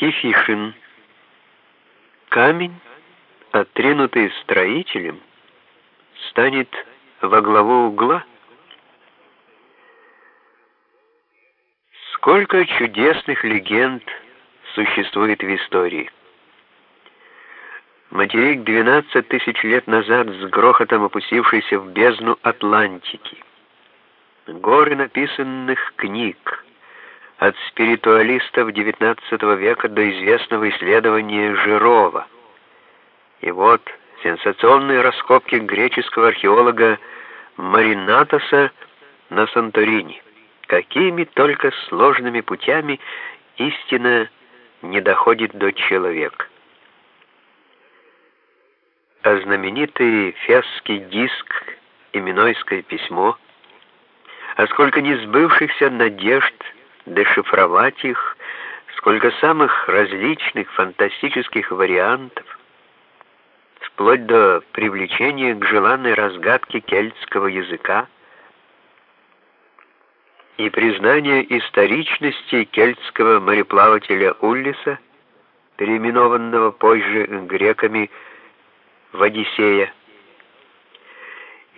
Кифишин. Камень, отринутый строителем, станет во главу угла. Сколько чудесных легенд существует в истории. Материк 12 тысяч лет назад с грохотом опустившийся в бездну Атлантики. Горы написанных книг, от спиритуалистов XIX века до известного исследования Жирова. И вот сенсационные раскопки греческого археолога Маринатоса на Санторини. Какими только сложными путями истина не доходит до человека. А знаменитый фесский диск и Минойское письмо, а сколько несбывшихся надежд дешифровать их, сколько самых различных фантастических вариантов, вплоть до привлечения к желанной разгадке кельтского языка и признания историчности кельтского мореплавателя Уллиса, переименованного позже греками в Одиссея,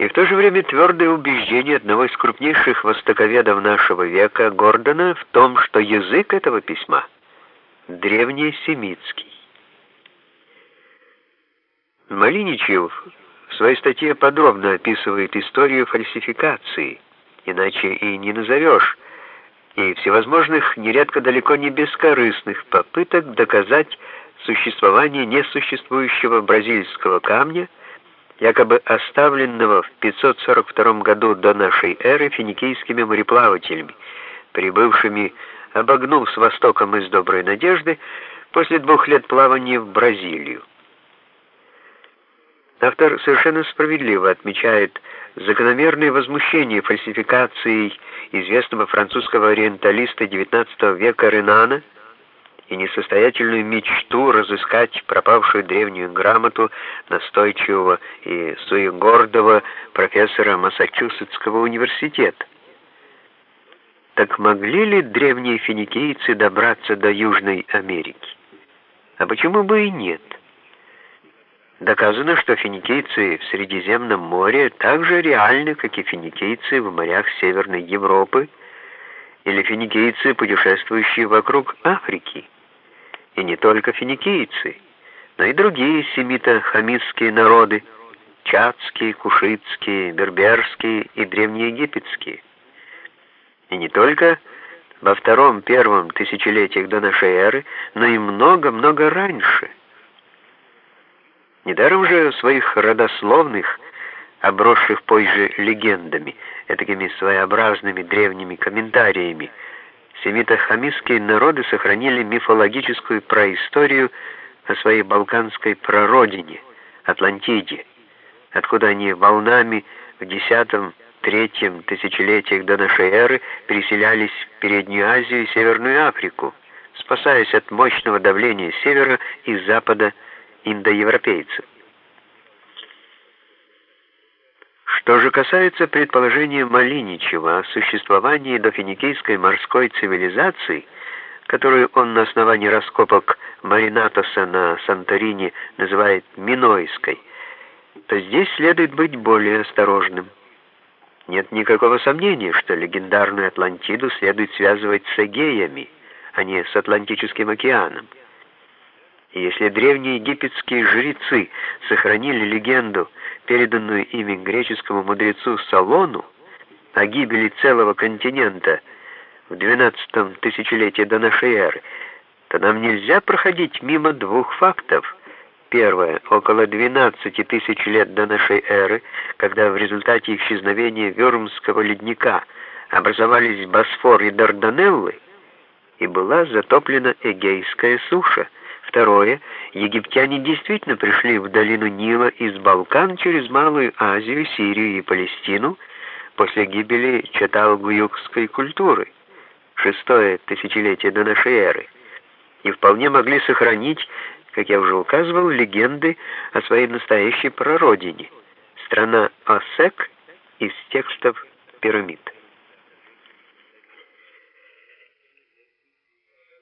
и в то же время твердое убеждение одного из крупнейших востоковедов нашего века Гордона в том, что язык этого письма древнесемитский. Малиничев в своей статье подробно описывает историю фальсификации, иначе и не назовешь, и всевозможных, нередко далеко не бескорыстных попыток доказать существование несуществующего бразильского камня – якобы оставленного в 542 году до нашей эры финикийскими мореплавателями, прибывшими, обогнув с востоком из Доброй Надежды, после двух лет плавания в Бразилию. Автор совершенно справедливо отмечает закономерное возмущение фальсификацией известного французского ориенталиста XIX века Ренана, и несостоятельную мечту разыскать пропавшую древнюю грамоту настойчивого и суегордого профессора Массачусетского университета. Так могли ли древние финикийцы добраться до Южной Америки? А почему бы и нет? Доказано, что финикийцы в Средиземном море так же реальны, как и финикийцы в морях Северной Европы или финикийцы, путешествующие вокруг Африки. И не только финикийцы, но и другие семито-хамитские народы, чадские, кушитские, берберские и древнеегипетские. И не только во втором-первом тысячелетиях до нашей эры, но и много-много раньше. Недаром же в своих родословных, обросших позже легендами, этакими своеобразными древними комментариями, семито-хамистские народы сохранили мифологическую происторию о своей балканской прародине, Атлантиде, откуда они волнами в X-III тысячелетиях до нашей эры переселялись в Переднюю Азию и Северную Африку, спасаясь от мощного давления севера и запада индоевропейцев. Что же касается предположения Малиничева о существовании дофиникийской морской цивилизации, которую он на основании раскопок Маринатоса на Санторини называет Минойской, то здесь следует быть более осторожным. Нет никакого сомнения, что легендарную Атлантиду следует связывать с Эгеями, а не с Атлантическим океаном. И если древние египетские жрецы сохранили легенду, переданную ими греческому мудрецу Салону, о гибели целого континента в 12 тысячелетии до нашей эры, то нам нельзя проходить мимо двух фактов. Первое, около 12 тысяч лет до нашей эры, когда в результате исчезновения Вюрмского ледника образовались Босфор и Дарданеллы, и была затоплена Эгейская суша – Второе. Египтяне действительно пришли в долину Нила из Балкан через Малую Азию, Сирию и Палестину после гибели чаталгуюкской культуры, шестое тысячелетие до нашей эры, и вполне могли сохранить, как я уже указывал, легенды о своей настоящей прародине, страна Осек из текстов пирамид.